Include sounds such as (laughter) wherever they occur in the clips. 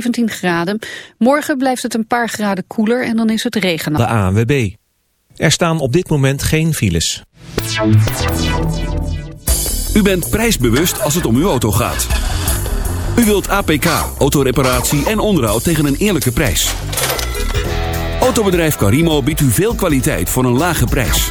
17 graden. Morgen blijft het een paar graden koeler en dan is het regen. De ANWB. Er staan op dit moment geen files. U bent prijsbewust als het om uw auto gaat. U wilt APK, autoreparatie en onderhoud tegen een eerlijke prijs. Autobedrijf Carimo biedt u veel kwaliteit voor een lage prijs.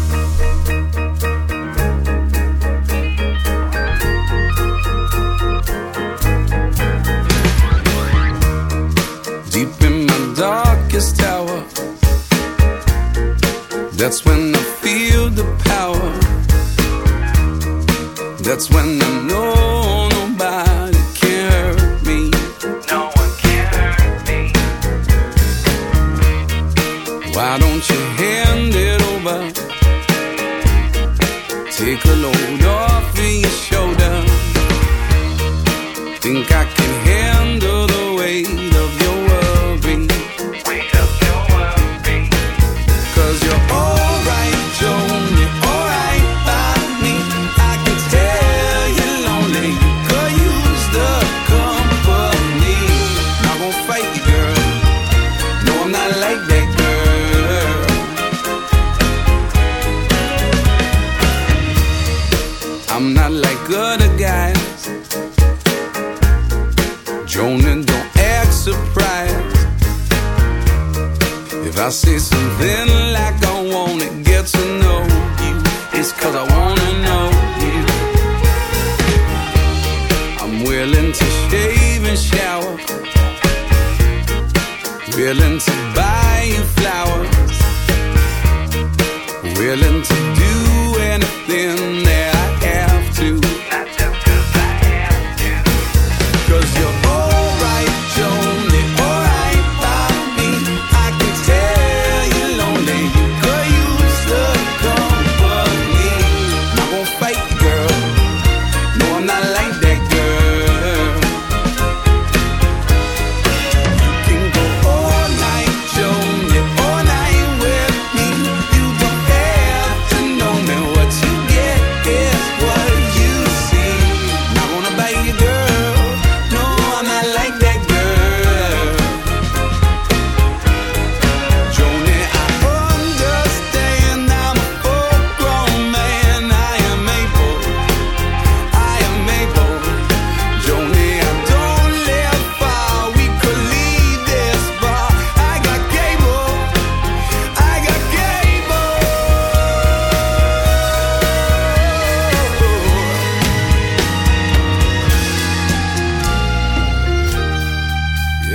Darkest hour That's when I feel the power. That's when I know nobody can hurt me. No one can hurt me. Why don't you hand it over? Take a load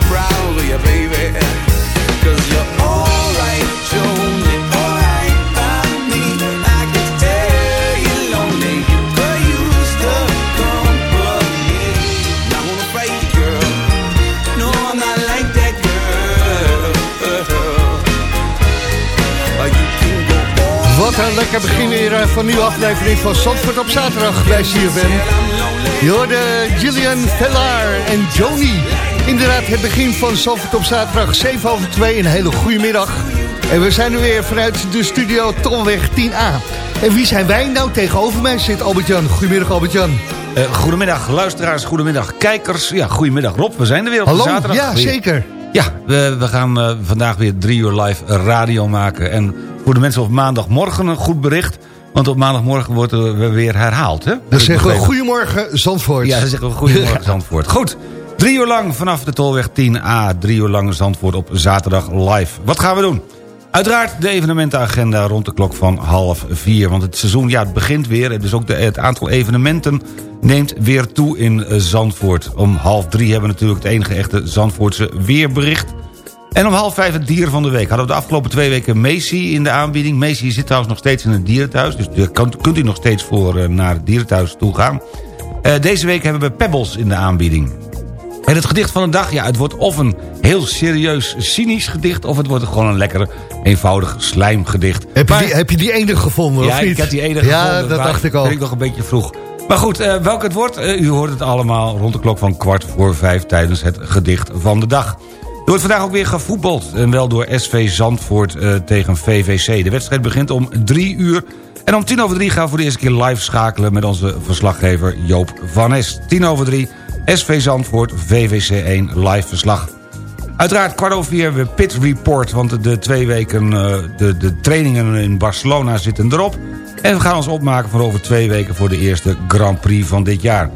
ain't got no problem with you, baby. Cause you're alright, Joni. Alright by me. I can tell you're lonely. You could use the company. Not gonna fight you, girl. No, I'm not like that girl. You can go all Wat een lekker begin weer eh, van nieuwe aflevering van Zandvoort op zaterdag bij CFM. Je hoorde Gillian Vellar en Joni. Inderdaad, het begin van Zalvoort op zaterdag 7 over 2. Een hele goede middag. En we zijn er weer vanuit de studio Tolweg 10A. En wie zijn wij? Nou, tegenover mij zit Albert-Jan. Goedemiddag Albert-Jan. Eh, goedemiddag luisteraars, goedemiddag kijkers. Ja, goedemiddag Rob, we zijn er weer op Hallo, zaterdag. ja Weer- zeker. Ja, we, we gaan eh, vandaag weer drie uur live radio maken. En voor de mensen op maandagmorgen een goed bericht. Want op maandagmorgen wordt er weer herhaald. Hè? Dan zeggen we goedemorgen Zandvoort. Ja, dan zeggen we goedemorgen (laughs) Zandvoort. Goed, drie uur lang vanaf de Tolweg 10A. Drie uur lang Zandvoort op zaterdag live. Wat gaan we doen? Uiteraard de evenementenagenda rond de klok van half vier. Want het seizoen, ja, het begint weer. Dus ook het aantal evenementen neemt weer toe in eh, Zandvoort. Om half drie hebben we natuurlijk het enige echte Zandvoortse weerbericht. En om half vijf het dier van de week. Hadden we de afgelopen twee weken Macy in de aanbieding. Macy zit trouwens nog steeds in het dierenthuis. Dus daar kunt u nog steeds voor eh, naar het dierenthuis toe gaan. Eh, deze week hebben we Pebbles in de aanbieding. En het gedicht van de dag, ja, het wordt of een heel serieus cynisch gedicht... of het wordt gewoon een lekker eenvoudig slijmgedicht. Heb, je die, heb je die ene gevonden, ja, of niet? ik heb die ene Ja, gevonden. dat maar dacht ik al. Vind ik nog een beetje vroeg. Maar goed, eh, welk het wordt, eh, u hoort het allemaal rond de klok van kwart voor vijf... tijdens het gedicht van de dag. Er wordt vandaag ook weer gevoetbald. En wel door SV Zandvoort eh, tegen VVC. De wedstrijd begint om drie uur. En om tien over drie gaan we voor de eerste keer live schakelen... met onze verslaggever Joop van Es. Tien over drie, SV Zandvoort, VVC 1, live verslag. Uiteraard kwart over vier we Pit Report... want de twee weken eh, de, de trainingen in Barcelona zitten erop. En we gaan ons opmaken voor over twee weken... voor de eerste Grand Prix van dit jaar.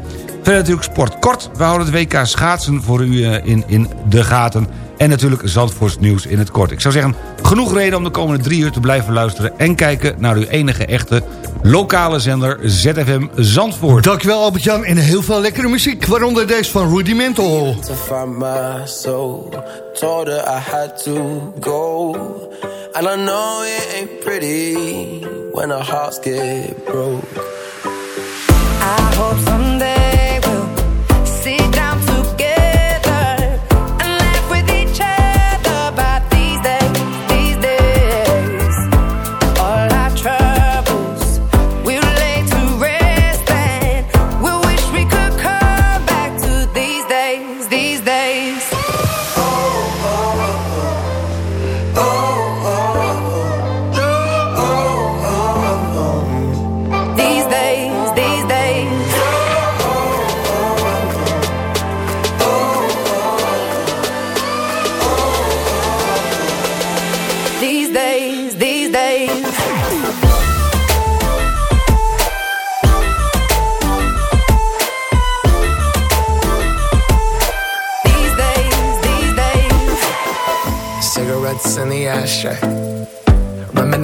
Verder natuurlijk sport kort. We houden het WK schaatsen voor u eh, in, in de gaten. En natuurlijk Zandvoorts nieuws in het kort. Ik zou zeggen, genoeg reden om de komende drie uur te blijven luisteren... en kijken naar uw enige echte lokale zender ZFM Zandvoort. Dankjewel Albert-Jan en heel veel lekkere muziek. Waaronder deze van Rudimental. to find my soul. Told her I had to go. And I know it ain't pretty when our hearts get broke. I hope someday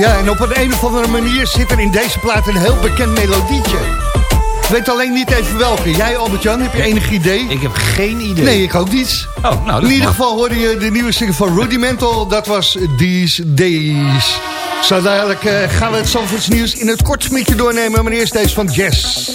Ja, en op een, een of andere manier zit er in deze plaat een heel bekend melodietje. Ik weet alleen niet even welke. Jij Albert-Jan, heb je enig idee? Ik heb geen idee. Nee, ik ook niet. Oh, nou, In ieder geval hoorde je de nieuwe single van Rudimental. Dat was These Days. Zo dadelijk eh, gaan we het Zandvoorts nieuws in het kort met je doornemen. Maar eerst deze van Jess.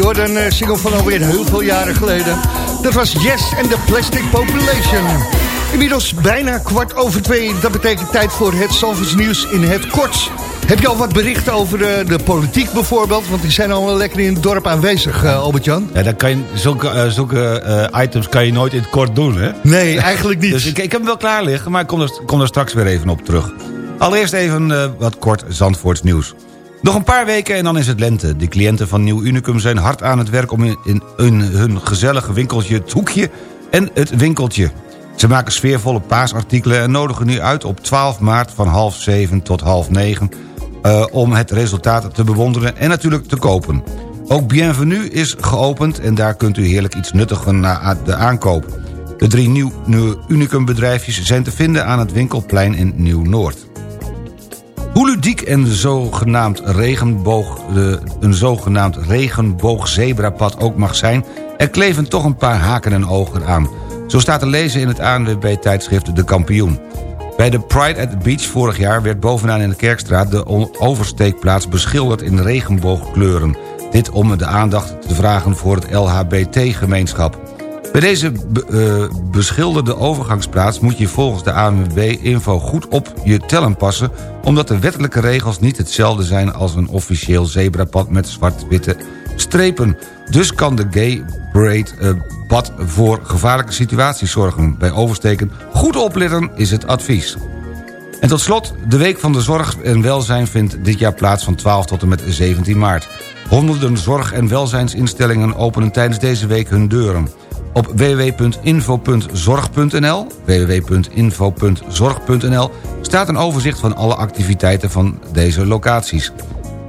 Up. Jordan, uh, single van alweer heel veel jaren geleden. Dat was Yes and the Plastic Population. Inmiddels bijna kwart over twee. Dat betekent tijd voor het Zalvers nieuws in het kort. Heb je al wat berichten over de, de politiek bijvoorbeeld? Want die zijn al wel lekker in het dorp aanwezig, uh, Albert-Jan. Ja, dan kan je, zulke uh, zulke uh, items kan je nooit in het kort doen, hè? Nee, eigenlijk niet. dus ik, ik heb hem wel klaar liggen, maar ik kom er, kom er straks weer even op terug. Allereerst even wat kort Zandvoorts nieuws. Nog een paar weken en dan is het lente. De cliënten van Nieuw Unicum zijn hard aan het werk... om in, hun gezellige winkeltje het hoekje en het winkeltje. Ze maken sfeervolle paasartikelen en nodigen nu uit op 12 maart van half 7 tot half 9... Uh, om het resultaat te bewonderen en natuurlijk te kopen. Ook Bienvenue is geopend en daar kunt u heerlijk iets nuttigen na de aankoop. De drie nieuw, nieuw Unicum bedrijfjes zijn te vinden aan het winkelplein in Nieuw-Noord. Hoe ludiek en zogenaamd regenboog, een zogenaamd regenboogzebrapad ook mag zijn... er kleven toch een paar haken en ogen aan. Zo staat te lezen in het ANWB-tijdschrift De Kampioen. Bij de Pride at the Beach vorig jaar werd bovenaan in de Kerkstraat... de oversteekplaats beschilderd in regenboogkleuren. Dit om de aandacht te vragen voor het LHBT-gemeenschap. Bij deze uh, beschilderde overgangsplaats moet je volgens de ANWB-info goed op je tellen passen... omdat de wettelijke regels niet hetzelfde zijn als een officieel zebrapad met zwart-witte strepen. Dus kan de gay parade uh, pad voor gevaarlijke situaties zorgen. Bij oversteken goed opletten is het advies. En tot slot, de Week van de Zorg en Welzijn vindt dit jaar plaats van 12 tot en met 17 maart. Honderden zorg- en welzijnsinstellingen openen tijdens deze week hun deuren. Op www.info.zorg.nl www.info.zorg.nl staat een overzicht van alle activiteiten van deze locaties.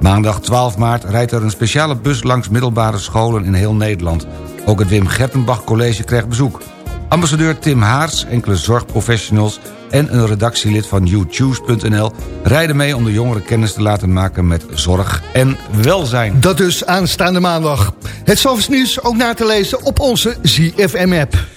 Maandag 12 maart rijdt er een speciale bus langs middelbare scholen in heel Nederland. Ook het Wim Gertenbach College krijgt bezoek. Ambassadeur Tim Haars, enkele zorgprofessionals... en een redactielid van YouChoose.nl rijden mee om de jongeren kennis te laten maken met zorg en welzijn. Dat dus aanstaande maandag. Het Zalvers nieuws ook na te lezen op onze ZFM-app.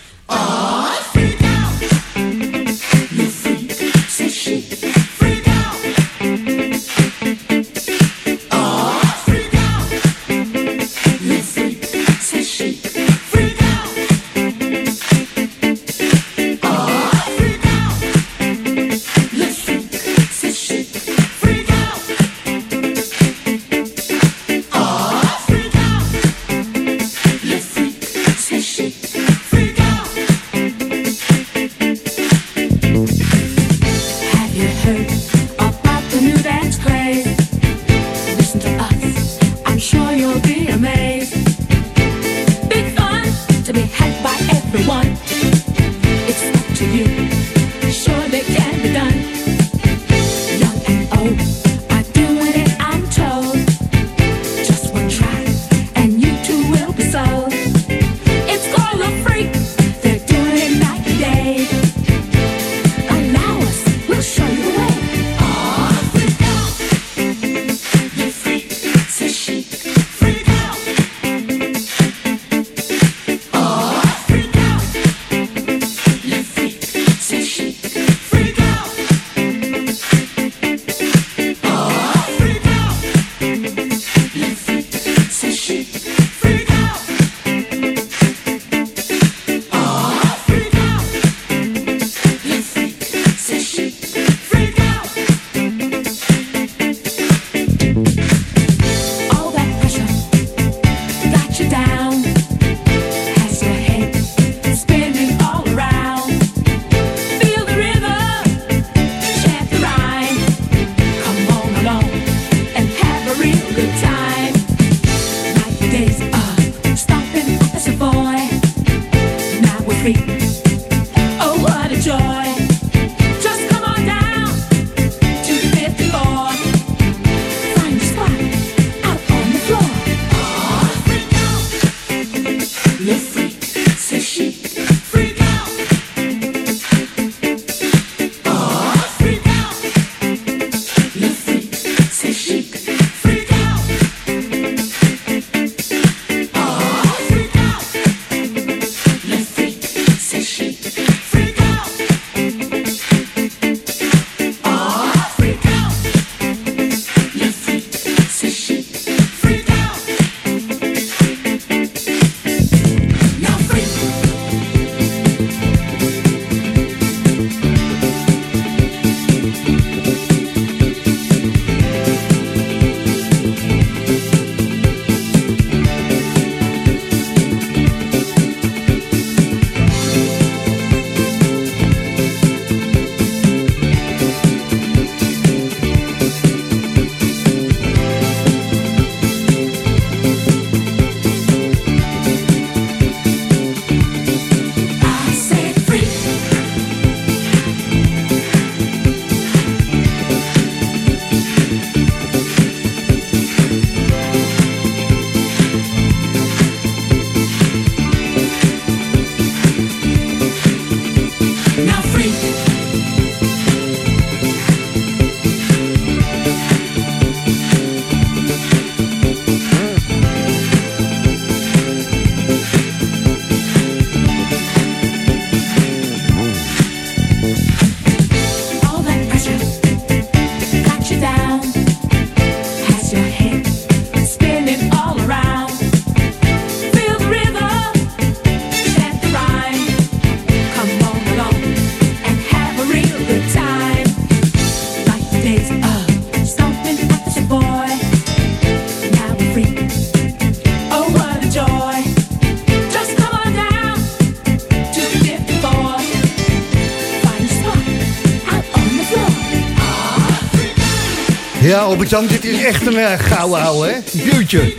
Albert-Jan, dit is echt een uh, gouden ouwe, hè? Jeutje.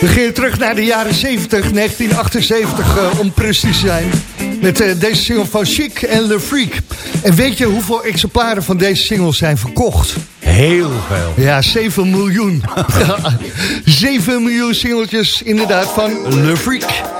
We gaan terug naar de jaren 70, 1978 uh, om precies te zijn. Met uh, deze single van Chic en Le Freak. En weet je hoeveel exemplaren van deze singles zijn verkocht? Heel veel. Ja, 7 miljoen. (laughs) 7 miljoen singeltjes inderdaad van Le Freak.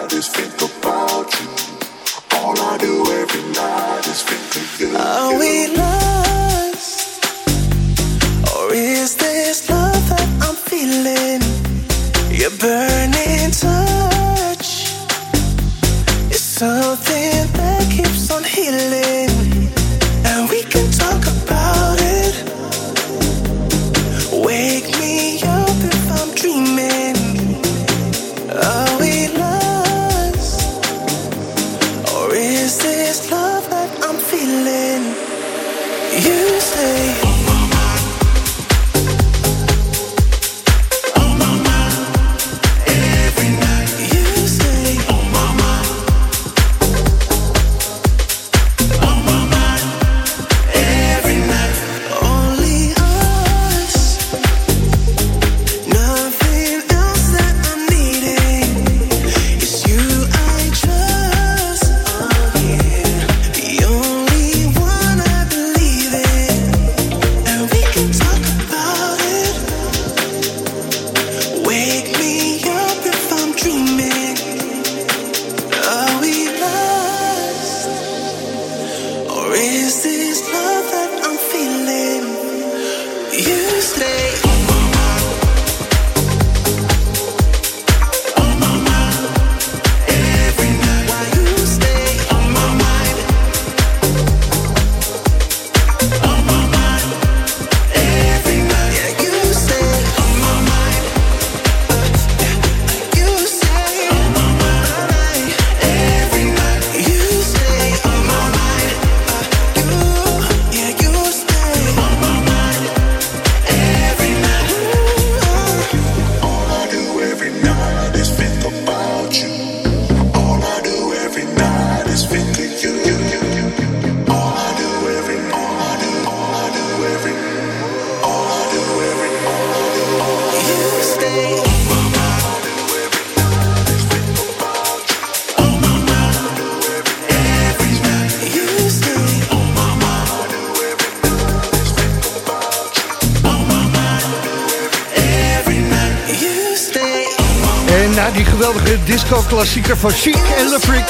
Disco-klassieker van Chic en Le Freak...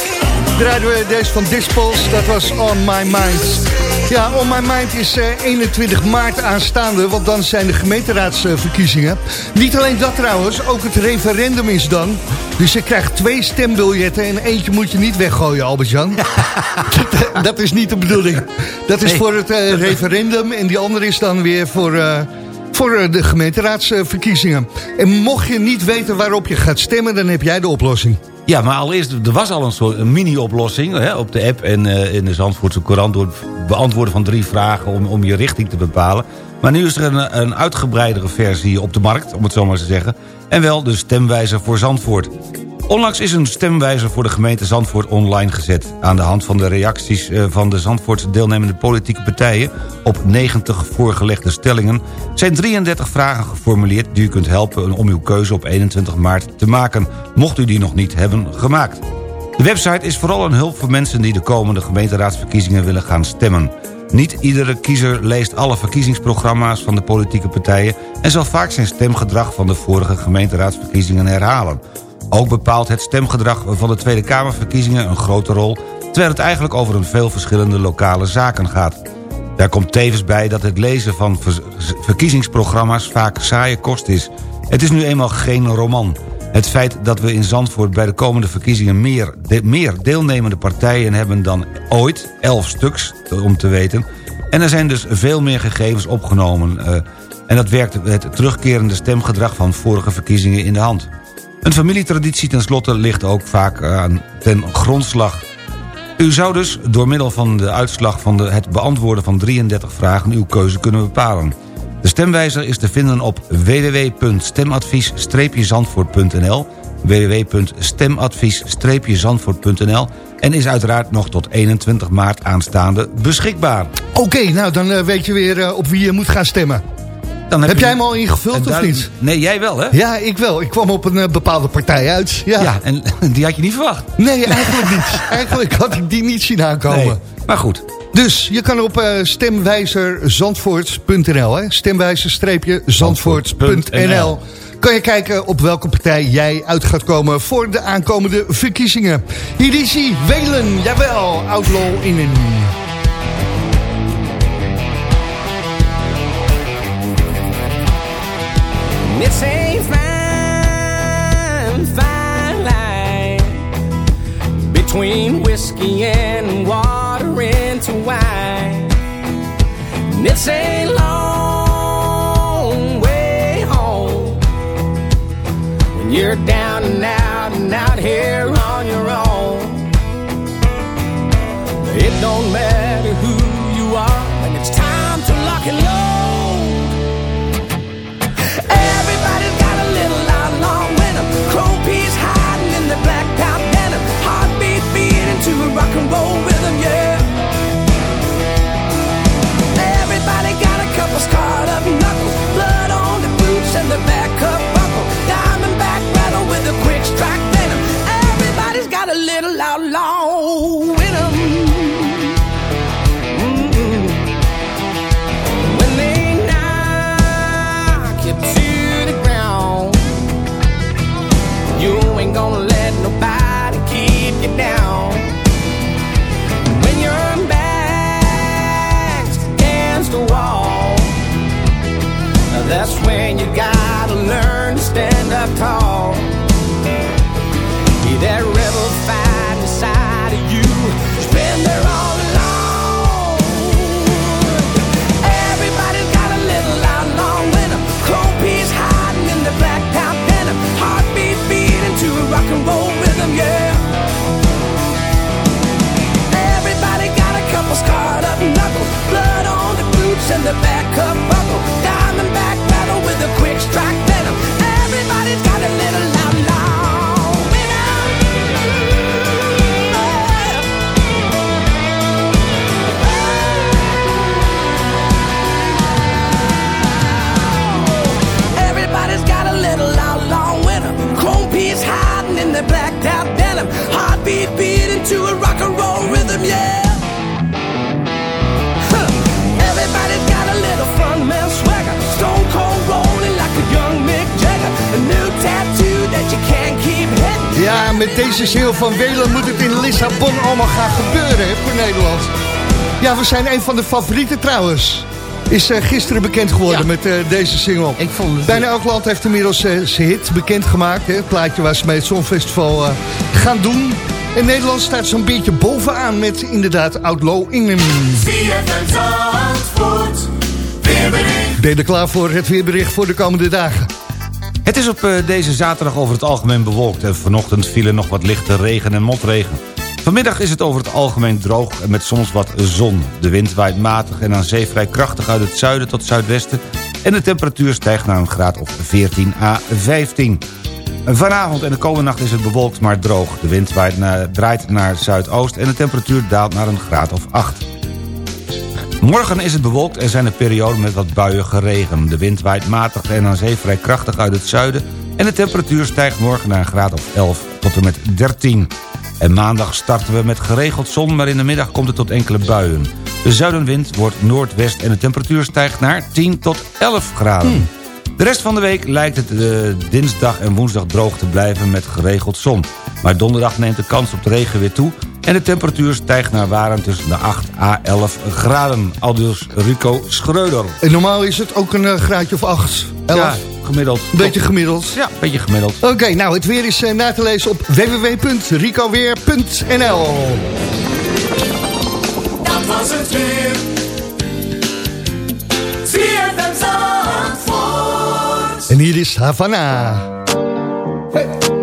draaiden we deze van Dispels, dat was On My Mind. Ja, On My Mind is eh, 21 maart aanstaande, want dan zijn de gemeenteraadsverkiezingen. Niet alleen dat trouwens, ook het referendum is dan. Dus je krijgt twee stembiljetten en eentje moet je niet weggooien, Albert-Jan. (laughs) dat, dat is niet de bedoeling. Dat is Nee. voor het eh, referendum en die andere is dan weer voor... eh, voor eh, de gemeenteraadsverkiezingen. En mocht je niet weten waarop je gaat stemmen, dan heb jij de oplossing. Ja, maar allereerst, er was al een soort mini-oplossing op de app en eh, in de Zandvoortse Courant... door het beantwoorden van drie vragen om, om je richting te bepalen. Maar nu is er een, een uitgebreidere versie op de markt, om het zo maar te zeggen. En wel de stemwijzer voor Zandvoort. Onlangs is een stemwijzer voor de gemeente Zandvoort online gezet. Aan de hand van de reacties eh, van de Zandvoortse deelnemende politieke partijen... op 90 voorgelegde stellingen... zijn 33 vragen geformuleerd die u kunt helpen om uw keuze op 21 maart te maken... mocht u die nog niet hebben gemaakt. De website is vooral een hulp voor mensen die de komende gemeenteraadsverkiezingen willen gaan stemmen. Niet iedere kiezer leest alle verkiezingsprogramma's van de politieke partijen... en zal vaak zijn stemgedrag van de vorige gemeenteraadsverkiezingen herhalen. Ook bepaalt het stemgedrag van de Tweede Kamerverkiezingen een grote rol... terwijl het eigenlijk over een veel verschillende lokale zaken gaat. Daar komt tevens bij dat het lezen van ver- verkiezingsprogramma's vaak saaie kost is. Het is nu eenmaal geen roman. Het feit dat we in Zandvoort bij de komende verkiezingen meer, meer deelnemende partijen hebben dan ooit, elf stuks om te weten... en er zijn dus veel meer gegevens opgenomen... eh, en dat werkt het terugkerende stemgedrag van vorige verkiezingen in de hand. Een familietraditie tenslotte ligt ook vaak aan ten grondslag. U zou dus door middel van de uitslag van de, het beantwoorden van 33 vragen uw keuze kunnen bepalen. De stemwijzer is te vinden op www.stemadvies-zandvoort.nl www.stemadvies-zandvoort.nl en is uiteraard nog tot 21 maart aanstaande beschikbaar. Oké, nou dan eh, weet je weer eh, op wie je moet gaan stemmen. Dan Heb je- jij hem al ingevuld of niet? Nee, jij wel, hè? Ja, ik wel. Ik kwam op een eh, bepaalde partij uit. Ja. Ja, en (laughs) die had je niet verwacht. Nee, eigenlijk niet. (laughs) Eigenlijk had ik die niet zien aankomen. Nee, maar goed. Dus je kan op eh stemwijzerzandvoort.nl, hè? Stemwijzer-zandvoort.nl. Kan je kijken op welke partij jij uit gaat komen voor de aankomende verkiezingen. Hier is hij, Welen, jawel, Outlaw in een... It's a fine, fine line between whiskey and water into wine. And it's a long way home when you're down and out and out here on your own. It don't matter rock and roll the wall, that's when you gotta learn to stand up tall. And the back up buckle. Diamondback battle with a quick strike venom. Everybody's got a little outlaw. Everybody's got a little outlaw. Chrome peas hiding in the black top denim. Heartbeat beating to a Ja, met deze ziel van Welen moet het in Lissabon allemaal gaan gebeuren, hè, voor Nederland. Ja, we zijn een van de favorieten trouwens. Is eh, gisteren bekend geworden Ja. met eh, deze single. Ik vond het- Bijna elk land heeft inmiddels eh, zijn hit bekendgemaakt. Hè? Het plaatje waar ze mee het Songfestival eh, gaan doen. En Nederland staat zo'n beetje bovenaan met inderdaad Outlaw England. Ben je er klaar voor het weerbericht voor de komende dagen? Het is op eh, deze zaterdag over het algemeen bewolkt... en vanochtend vielen nog wat lichte regen en motregen. Vanmiddag is het over het algemeen droog en met soms wat zon. De wind waait matig en aan zee vrij krachtig uit het zuiden tot zuidwesten... en de temperatuur stijgt naar een graad of 14 à 15. Vanavond en de komende nacht is het bewolkt maar droog. De wind waait naar, draait naar zuidoost en de temperatuur daalt naar een graad of 8. Morgen is het bewolkt en zijn er perioden met wat buiige regen. De wind waait matig en aan zee vrij krachtig uit het zuiden... en de temperatuur stijgt morgen naar een graad of 11 tot en met 13. En maandag starten we met geregeld zon, maar in de middag komt het tot enkele buien. De zuidenwind wordt noordwest en de temperatuur stijgt naar 10 tot 11 graden. De rest van de week lijkt het eh, dinsdag en woensdag droog te blijven met geregeld zon. Maar donderdag neemt de kans op de regen weer toe... en de temperatuur stijgt naar waren tussen de 8 à 11 graden. Aldus Rico Schreuder. En normaal is het ook een eh, graadje of 8, 11. Ja, gemiddeld. Een beetje gemiddeld. Ja, een beetje gemiddeld. Oké, nou het weer is eh, na te lezen op www.ricoweer.nl Dat was het weer. En hier is Havana. Havana,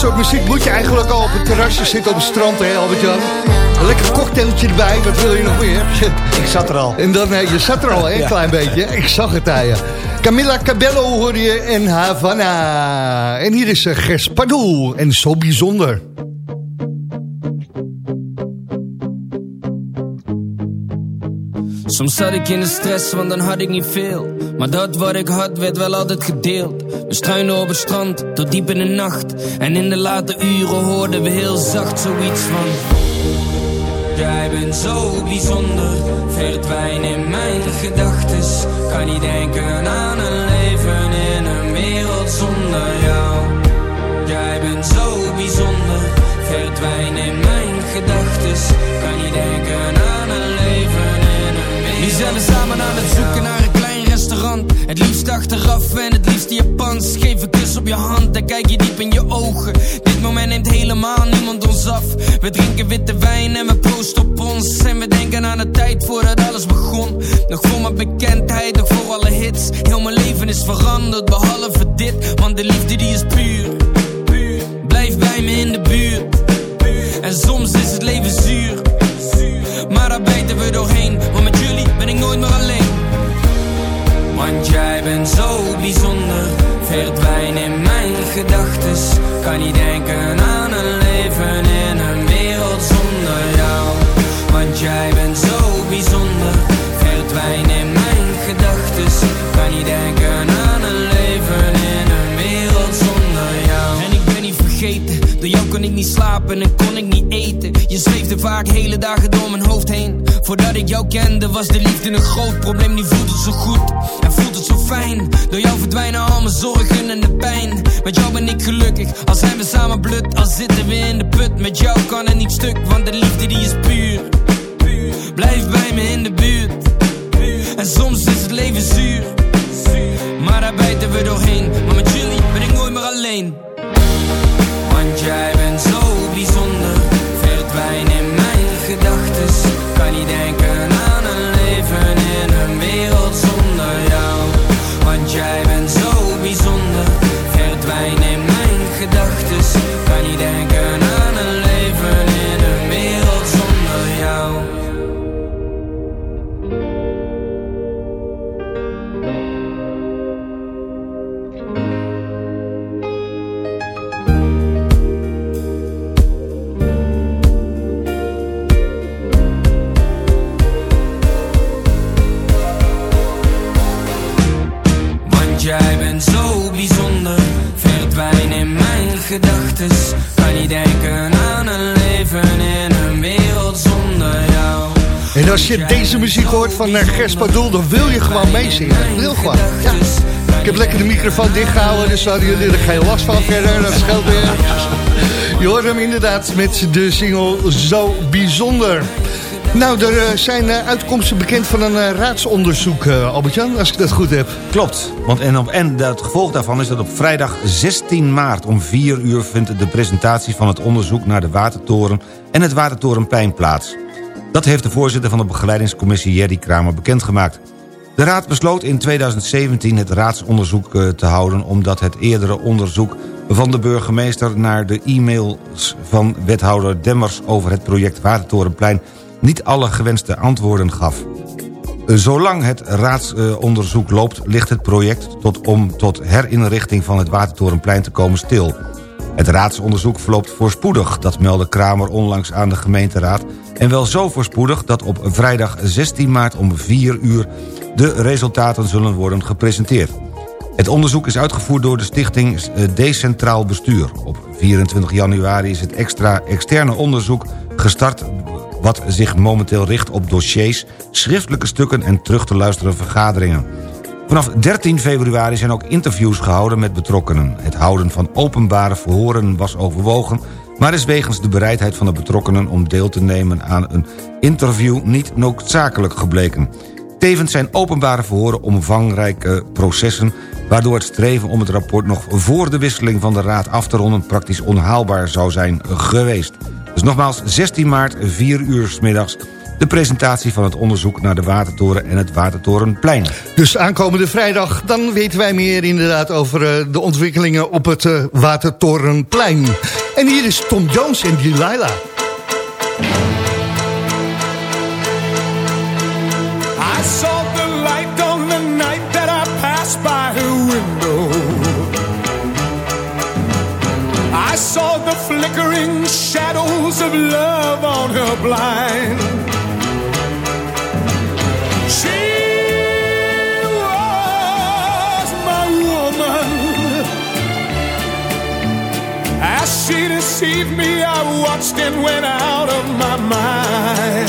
dit soort muziek moet je eigenlijk al op het terrasje zitten op het strand, hè Albert-Jan? Een lekker cocktailtje erbij, wat wil je nog meer? (laughs) Ik zat er al. En dan, eh, je zat er al, hè, een klein beetje. Ik zag het aan je. Camilla Cabello hoorde je in Havana. En hier is uh, Gers Pardoel. En zo bijzonder. Soms zat ik in de stress, want dan had ik niet veel. Maar dat wat ik had, werd wel altijd gedeeld. We struinen op het strand, tot diep in de nacht. En in de late uren hoorden we heel zacht zoiets van... Jij bent zo bijzonder, verdwijn in mijn gedachtes. Kan niet denken aan een leven in een wereld zonder jou. Jij bent zo bijzonder, verdwijn in mijn gedachtes. Kan niet denken aan een Nu zijn we samen aan het zoeken naar een klein restaurant. Het liefst achteraf en het liefst Japans. Geef een kus op je hand en kijk je diep in je ogen. Dit moment neemt helemaal niemand ons af. We drinken witte wijn en we proosten op ons. En we denken aan de tijd voordat alles begon. Nog voor mijn bekendheid, nog voor alle hits. Heel mijn leven is veranderd, behalve dit. Want de liefde die is puur. Blijf bij me in de buurt. En soms is het leven zuur. Maar daar bijten we doorheen. Nooit meer alleen. Want jij bent zo bijzonder, verdwijn in mijn gedachtes. Kan niet denken aan een leven in een wereld zonder jou. Want jij bent zo bijzonder, verdwijn in mijn gedachtes. Kan niet denken aan een leven in een wereld zonder jou. En ik ben niet vergeten, door jou kon ik niet slapen en kon ik niet eten. Je zweefde vaak hele dagen door mijn hoofd heen. Voordat ik jou kende was de liefde een groot probleem. Nu voelt het zo goed en voelt het zo fijn. Door jou verdwijnen al mijn zorgen en de pijn. Met jou ben ik gelukkig, al zijn we samen blut. Al zitten we in de put, met jou kan het niet stuk. Want de liefde die is puur. Blijf bij me in de buurt. En soms is het leven zuur. Maar daar bijten we doorheen. Maar met jullie ben ik nooit meer alleen. Want jij bent zo Als je deze muziek hoort van uh, Gers Pardoel, dan wil je gewoon meezingen. Wil gewoon. Ja. Ik heb lekker de microfoon dichtgehouden, dus hadden jullie er geen last van verder. Dat scheelt weer. Je hoort hem inderdaad met de single Zo Bijzonder. Nou, er eh, zijn eh, uitkomsten bekend van een eh, raadsonderzoek, eh, Albert-Jan, als ik dat goed heb. Klopt. Want en, op, en het gevolg daarvan is dat op vrijdag 16 maart om 4 uur... vindt de presentatie van het onderzoek naar de Watertoren en het Watertorenplein plaats. Dat heeft de voorzitter van de begeleidingscommissie Jerry Kramer bekendgemaakt. De raad besloot in 2017 het raadsonderzoek eh, te houden... omdat het eerdere onderzoek van de burgemeester... naar de e-mails van wethouder Demmers over het project Watertorenplein... niet alle gewenste antwoorden gaf. Zolang het raadsonderzoek loopt, ligt het project tot om tot herinrichting van het Watertorenplein te komen stil. Het raadsonderzoek verloopt voorspoedig, dat meldde Kramer onlangs aan de gemeenteraad... en wel zo voorspoedig dat op vrijdag 16 maart om 4 uur de resultaten zullen worden gepresenteerd. Het onderzoek is uitgevoerd door de stichting Decentraal Bestuur. Op 24 januari is het extra externe onderzoek gestart wat zich momenteel richt op dossiers, schriftelijke stukken en terug te luisteren vergaderingen. Vanaf 13 februari zijn ook interviews gehouden met betrokkenen. Het houden van openbare verhoren was overwogen... maar is wegens de bereidheid van de betrokkenen om deel te nemen aan een interview niet noodzakelijk gebleken. Tevens zijn openbare verhoren omvangrijke processen... waardoor het streven om het rapport nog voor de wisseling van de raad af te ronden... praktisch onhaalbaar zou zijn geweest. Dus nogmaals, 16 maart, 4 uur 's middags... de presentatie van het onderzoek naar de Watertoren en het Watertorenplein. Dus aankomende vrijdag, dan weten wij meer inderdaad over eh, de ontwikkelingen op het eh, Watertorenplein. En hier is Tom Jones en Delilah. I saw the light on the night that I passed by her window. I saw the flickering shadows of love on her blind. She deceived me, I watched and went out of my mind.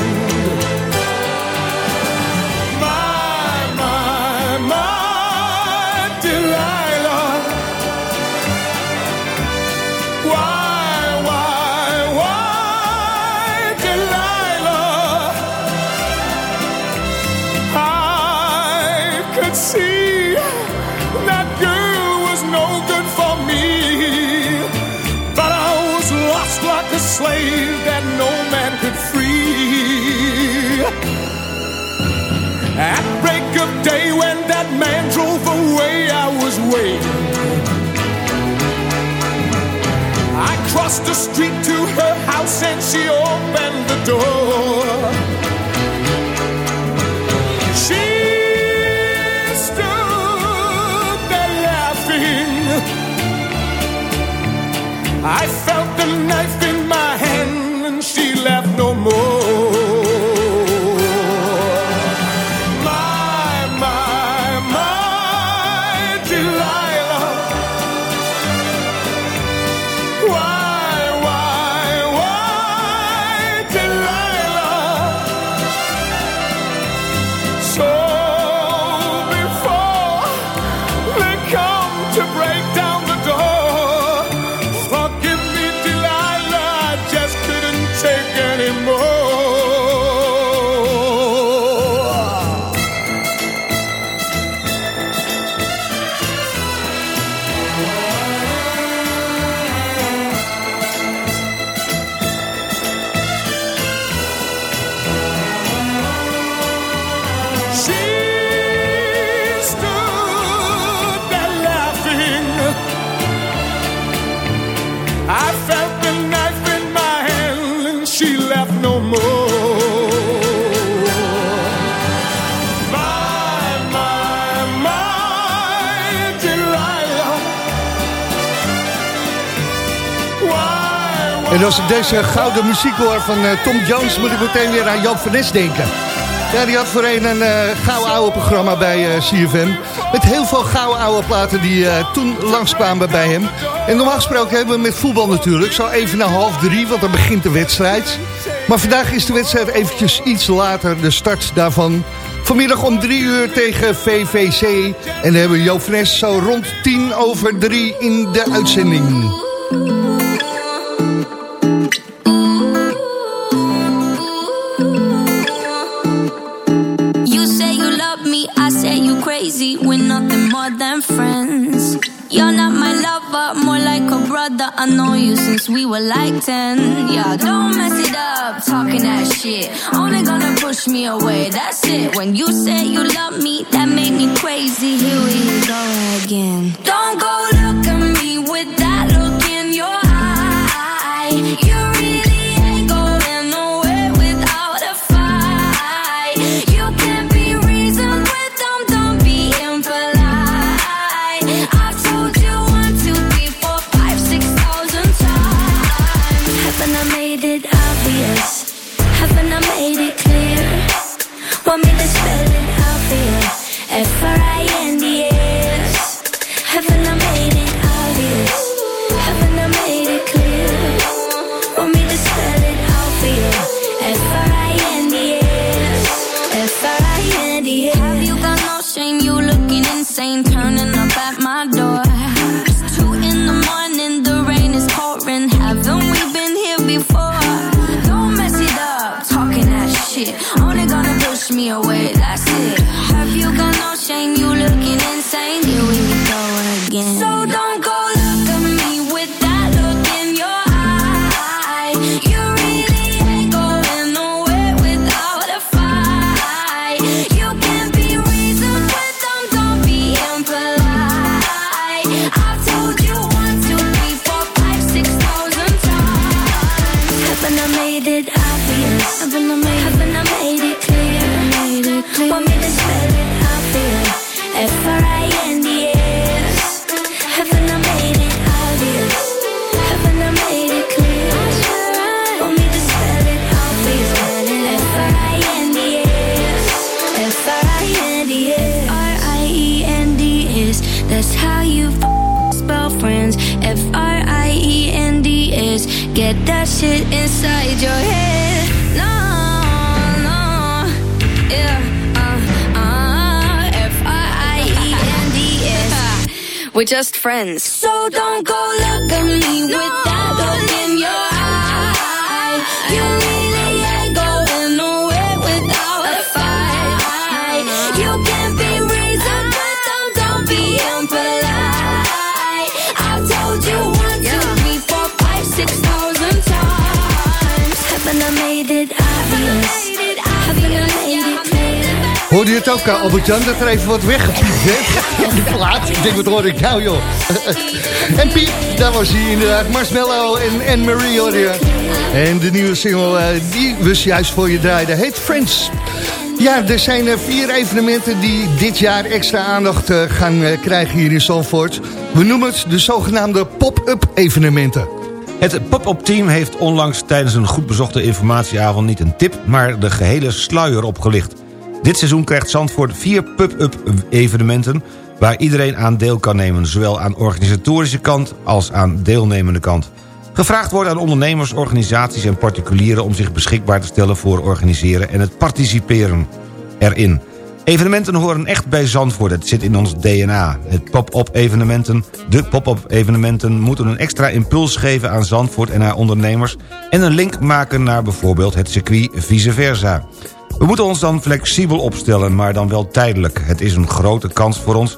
Day when that man drove away, I was waiting. I crossed the street to her house and she opened the door. She stood there laughing. I felt the knife in my hand and she laughed no more. Ik deze gouden muziek hoor van eh, Tom Jones... moet ik meteen weer aan Joop van Nes denken. Ja, die had voorheen een eh gouden oude programma bij eh, CFM. Met heel veel gouden oude platen die eh, toen langskwamen bij hem. En normaal gesproken hebben we met voetbal natuurlijk. Zo even na half drie, want dan begint de wedstrijd. Maar vandaag is de wedstrijd eventjes iets later. De start daarvan vanmiddag om drie uur tegen VVC. En dan hebben we Joop van Nes zo rond tien over drie in de uitzending. You since we were like 10. Yeah, don't mess it up, talking that shit. Only gonna push me away, that's it. When you say you love me, that made me crazy. Here Hoorde je het ook, eh, Albert-Jan, dat er even wat weggepiept (laughs) werd? Op de plaat. Ik denk, wat hoor ik nou, joh? (laughs) en Piep, daar was hij inderdaad. Marshmallow en Anne-Marie hoor je. En de nieuwe single eh, die we juist voor je draaiden heet Friends. Ja, er zijn eh, vier evenementen die dit jaar extra aandacht gaan krijgen hier in Zandvoort. We noemen het de zogenaamde pop-up evenementen. Het pop-up team heeft onlangs tijdens een goed bezochte informatieavond... niet een tip, maar de gehele sluier opgelicht. Dit seizoen krijgt Zandvoort vier pop-up evenementen... waar iedereen aan deel kan nemen... zowel aan organisatorische kant als aan deelnemende kant. Gevraagd wordt aan ondernemers, organisaties en particulieren... om zich beschikbaar te stellen voor organiseren en het participeren erin. Evenementen horen echt bij Zandvoort, het zit in ons DNA. Het pop-up evenementen, de pop-up evenementen... moeten een extra impuls geven aan Zandvoort en haar ondernemers... en een link maken naar bijvoorbeeld het circuit vice versa. We moeten ons dan flexibel opstellen, maar dan wel tijdelijk. Het is een grote kans voor ons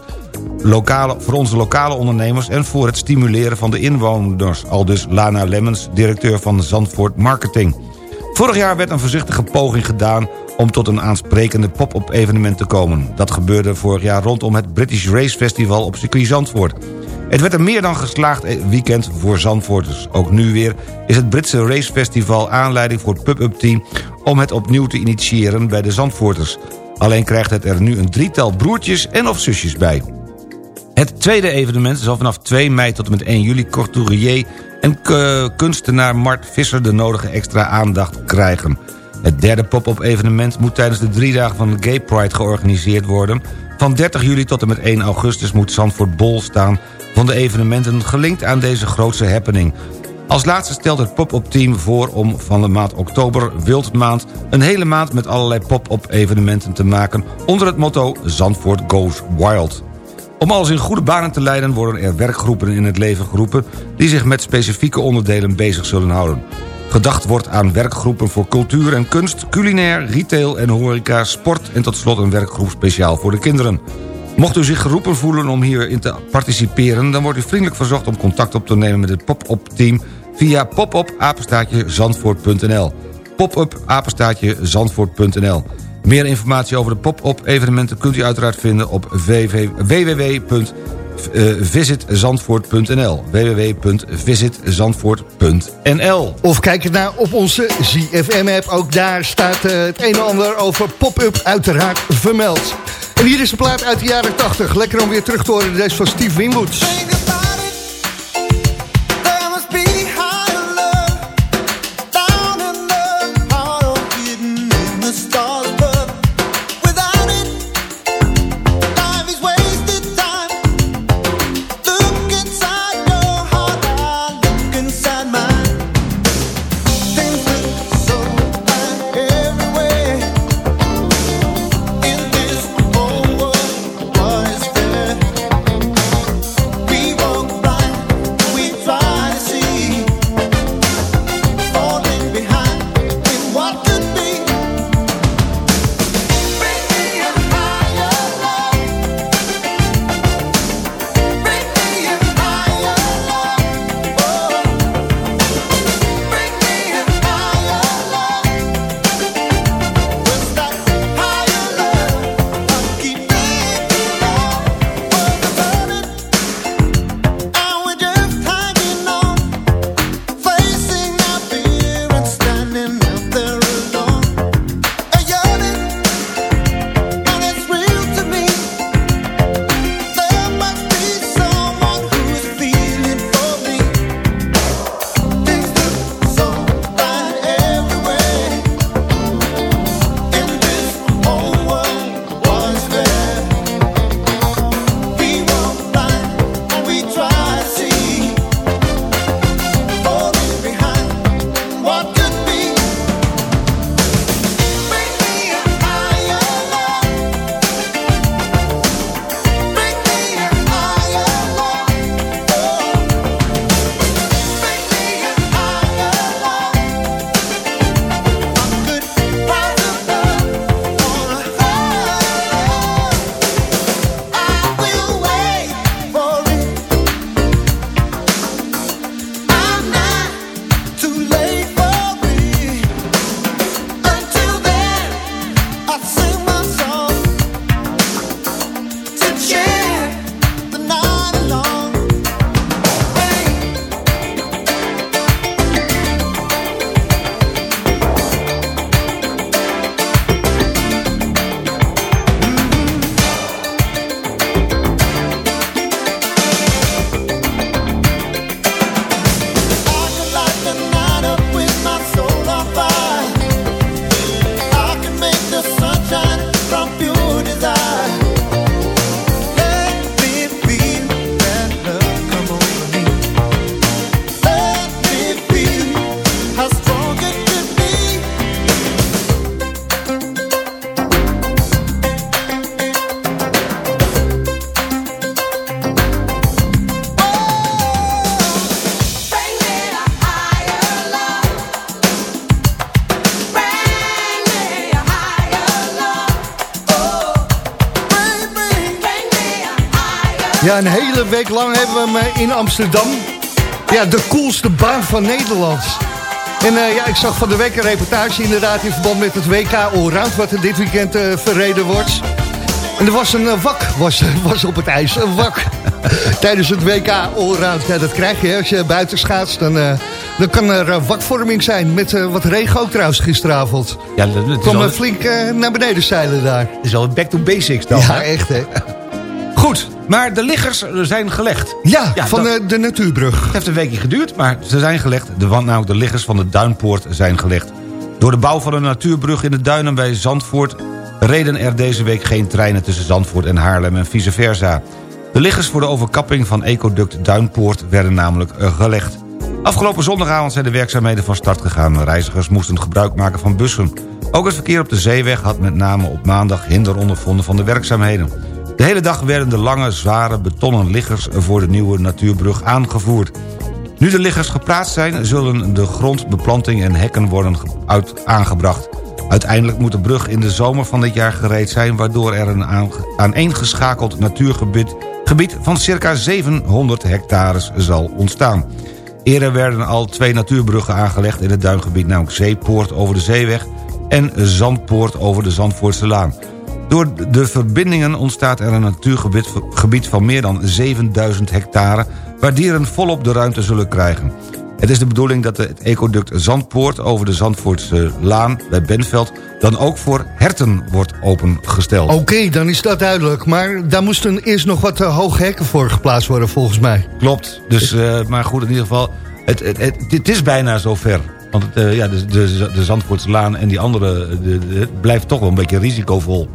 lokale, voor onze lokale ondernemers... en voor het stimuleren van de inwoners. Al dus Lana Lemmens, directeur van Zandvoort Marketing. Vorig jaar werd een voorzichtige poging gedaan... om tot een aansprekende pop-up evenement te komen. Dat gebeurde vorig jaar rondom het British Race Festival op circuit Zandvoort. Het werd een meer dan geslaagd weekend voor Zandvoorters. Ook nu weer is het Britse Race Festival aanleiding voor het pub-up team... om het opnieuw te initiëren bij de Zandvoorters. Alleen krijgt het er nu een drietal broertjes en of zusjes bij. Het tweede evenement zal vanaf 2 mei tot en met 1 juli... couturier en kunstenaar Mart Visser de nodige extra aandacht krijgen. Het derde pop-up evenement moet tijdens de drie dagen van de Gay Pride georganiseerd worden. Van 30 juli tot en met 1 augustus moet Zandvoort bol staan... van de evenementen gelinkt aan deze grootste happening. Als laatste stelt het pop-up team voor om van de maand oktober, wildmaand... een hele maand met allerlei pop-up evenementen te maken... onder het motto Zandvoort Goes Wild. Om alles in goede banen te leiden worden er werkgroepen in het leven geroepen... die zich met specifieke onderdelen bezig zullen houden. Gedacht wordt aan werkgroepen voor cultuur en kunst, culinair, retail en horeca, sport... en tot slot een werkgroep speciaal voor de kinderen. Mocht u zich geroepen voelen om hierin te participeren... dan wordt u vriendelijk verzocht om contact op te nemen met het pop-up team... via pop-up zandvoort.nl. Pop-up zandvoort.nl. Meer informatie over de pop-up evenementen kunt u uiteraard vinden op www www.visitzandvoort.nl www.visitzandvoort.nl Of kijk het naar op onze ZFM-app. Ook daar staat eh, het een en ander over pop-up uiteraard vermeld. En hier is de plaat uit de jaren 80. Lekker om weer terug te horen. Deze van Steve Winwood. Week lang hebben we hem eh, in Amsterdam. Ja, de coolste baan van Nederland. En eh, ja, ik zag van de week een reportage inderdaad in verband met het WK Allround... wat er dit weekend eh, verreden wordt. En er was een eh, wak was, (laughs) was op het ijs, een wak. (laughs) Tijdens het WK Allround. Ja, dat krijg je hè. als je buiten schaatst. Dan, dan kan er wakvorming zijn met wat regen ook trouwens gisteravond. Ja, dat, dat wel, eh, flink naar beneden zeilen daar. het is wel back to basics dan. Ja, hè? echt hè. (laughs) Goed, maar de liggers zijn gelegd. Ja, Ja, van dat- de natuurbrug. Het heeft een weekje geduurd, maar ze zijn gelegd. De, want nou, de liggers van de Duinpoort zijn gelegd. Door de bouw van een natuurbrug in de duinen bij Zandvoort... reden er deze week geen treinen tussen Zandvoort en Haarlem en vice versa. De liggers voor de overkapping van Ecoduct Duinpoort werden namelijk eh, gelegd. Afgelopen zondagavond zijn de werkzaamheden van start gegaan. Reizigers moesten gebruik maken van bussen. Ook het verkeer op de zeeweg had met name op maandag hinder ondervonden van de werkzaamheden. De hele dag werden de lange, zware betonnen liggers voor de nieuwe natuurbrug aangevoerd. Nu de liggers geplaatst zijn, zullen de grond, beplanting en hekken worden uit aangebracht. Uiteindelijk moet de brug in de zomer van dit jaar gereed zijn... waardoor er een aaneengeschakeld natuurgebied gebied van circa 700 hectares zal ontstaan. Eerder werden al twee natuurbruggen aangelegd in het duingebied... namelijk Zeepoort over de Zeeweg en Zandpoort over de Zandvoortse Laan. Door de verbindingen ontstaat er een natuurgebied gebied van meer dan 7000 hectare... waar dieren volop de ruimte zullen krijgen. Het is de bedoeling dat het ecoduct Zandpoort over de Zandvoortse Laan bij Benveld... dan ook voor herten wordt opengesteld. Oké, dan is dat duidelijk. Maar daar moesten eerst nog wat eh, hoge hekken voor geplaatst worden, volgens mij. Klopt, dus, eh, maar goed, in ieder geval, het, het, het, het is bijna zover. Want eh, ja, de, de, de Zandvoortse Laan en die andere, de, de- het blijft toch wel een beetje risicovol.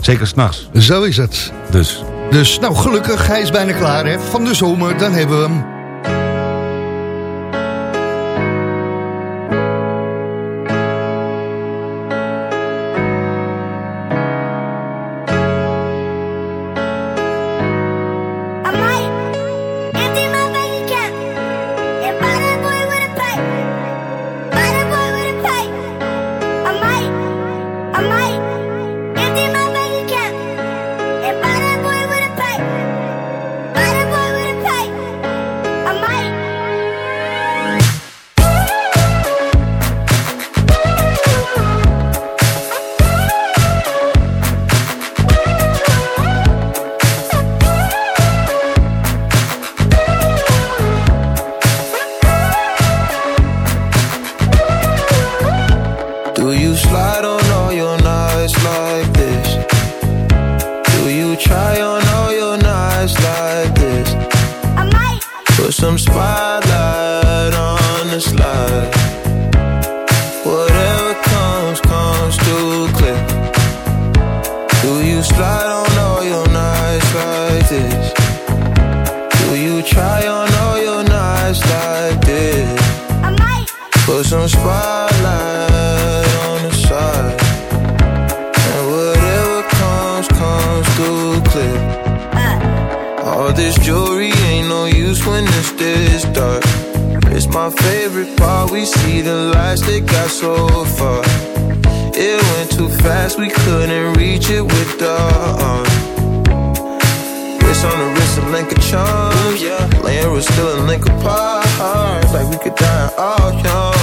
Zeker s'nachts. Zo is het. Dus. Dus nou, gelukkig, hij is bijna klaar hè. Van de zomer, dan hebben we hem. Some spotlight on the side. And whatever comes, comes through clear. All this jewelry ain't no use when it's this dark. It's my favorite part. We see the lights that got so far. It went too fast, we couldn't reach it with the arm. Wrist on the wrist, a link of charms. Yeah, laying was still a link apart. Like we could die all young,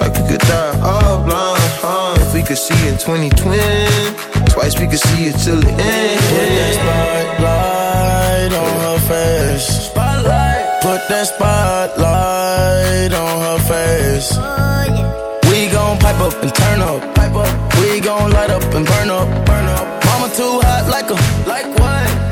like we could die all blind. Huh? If we could see in 2020, twice we could see it till the end. Put that spotlight on her face. Spotlight. Put that spotlight on her face. Oh, we gon' pipe up and turn up. Pipe up. We gon' light up and burn up. Burn up. Mama too hot like a like what?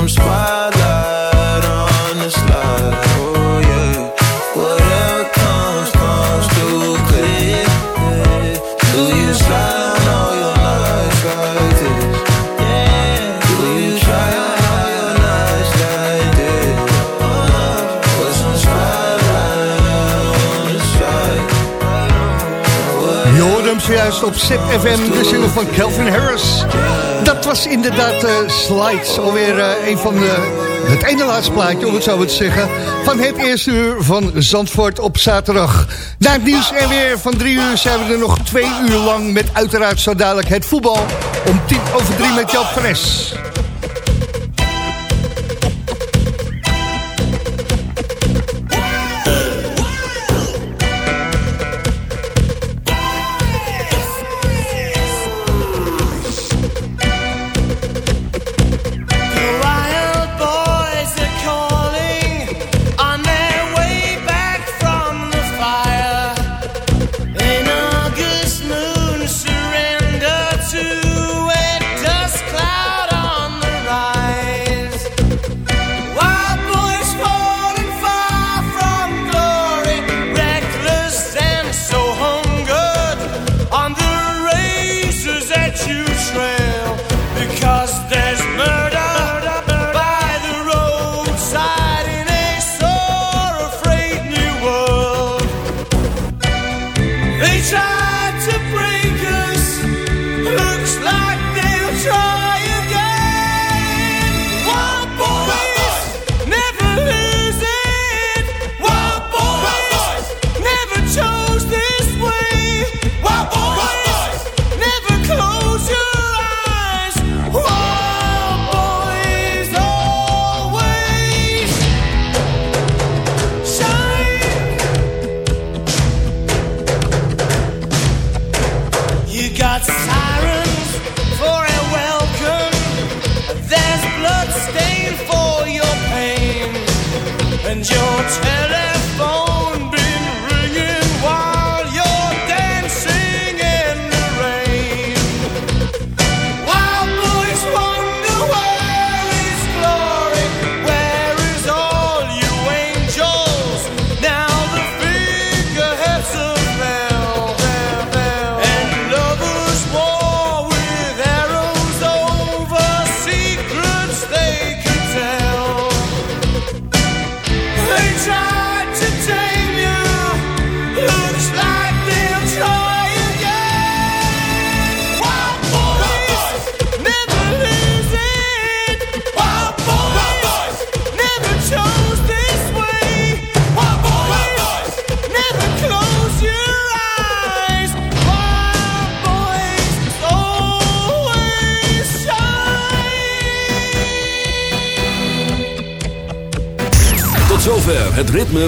some spot op Zip FM, de single van Calvin Harris. Dat was inderdaad eh, Slides, alweer eh, een van de... Het ene laatste plaatje, om het zo te zeggen... van het eerste uur van Zandvoort op zaterdag. Na het nieuws en weer van drie uur zijn we er nog twee uur lang... met uiteraard zo dadelijk het voetbal om tien over drie met Joop Fres.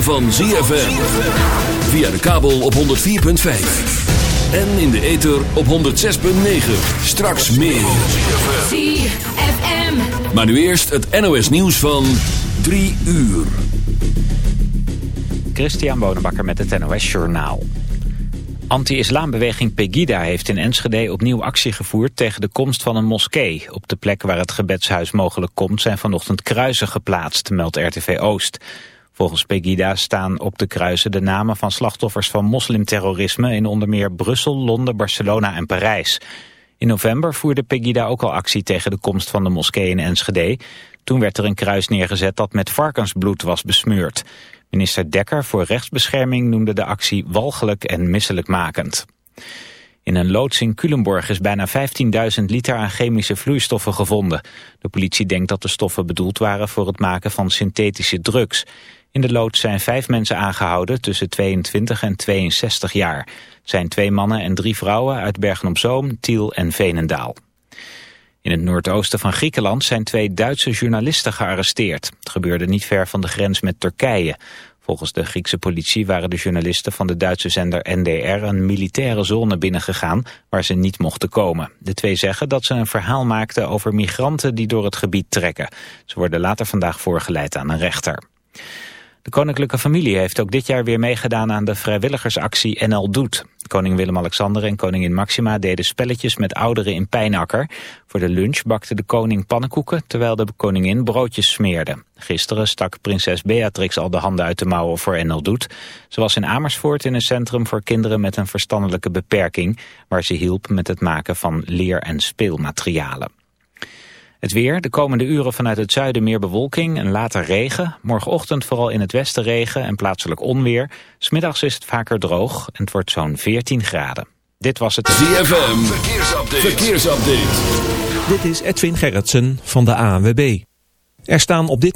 Van ZFM. Via de kabel op 104.5. En in de ether op 106.9. Straks meer. ZFM. Maar nu eerst het NOS nieuws van 3 uur. Christian Bonenbakker met het NOS Journaal. Anti-islambeweging Pegida heeft in Enschede opnieuw actie gevoerd tegen de komst van een moskee. Op de plek waar het gebedshuis mogelijk komt zijn vanochtend kruisen geplaatst, meldt RTV Oost. Volgens Pegida staan op de kruisen de namen van slachtoffers van moslimterrorisme in onder meer Brussel, Londen, Barcelona en Parijs. In november voerde Pegida ook al actie tegen de komst van de moskee in Enschede. Toen werd er een kruis neergezet dat met varkensbloed was besmeurd. Minister Dekker voor rechtsbescherming noemde de actie walgelijk en misselijkmakend. In een loods in Culemborg is bijna 15.000 liter aan chemische vloeistoffen gevonden. De politie denkt dat de stoffen bedoeld waren voor het maken van synthetische drugs. In de loods zijn vijf mensen aangehouden tussen 22 en 62 jaar. Het zijn twee mannen en drie vrouwen uit Bergen-op-Zoom, Tiel en Veenendaal. In het noordoosten van Griekenland zijn twee Duitse journalisten gearresteerd. Het gebeurde niet ver van de grens met Turkije. Volgens de Griekse politie waren de journalisten van de Duitse zender NDR een militaire zone binnengegaan waar ze niet mochten komen. De twee zeggen dat ze een verhaal maakten over migranten die door het gebied trekken. Ze worden later vandaag voorgeleid aan een rechter. De koninklijke familie heeft ook dit jaar weer meegedaan aan de vrijwilligersactie NL Doet. Koning Willem-Alexander en koningin Maxima deden spelletjes met ouderen in Pijnakker. Voor de lunch bakte de koning pannenkoeken, terwijl de koningin broodjes smeerde. Gisteren stak prinses Beatrix al de handen uit de mouwen voor NL Doet. Ze was in Amersfoort in een centrum voor kinderen met een verstandelijke beperking... waar ze hielp met het maken van leer- en speelmaterialen. Het weer, de komende uren vanuit het zuiden meer bewolking en later regen. Morgenochtend vooral in het westen regen en plaatselijk onweer. Smiddags is het vaker droog en het wordt zo'n 14 graden. Dit was het ZFM, verkeersupdate. verkeersupdate. Dit is Edwin Gerritsen van de ANWB. Er staan op dit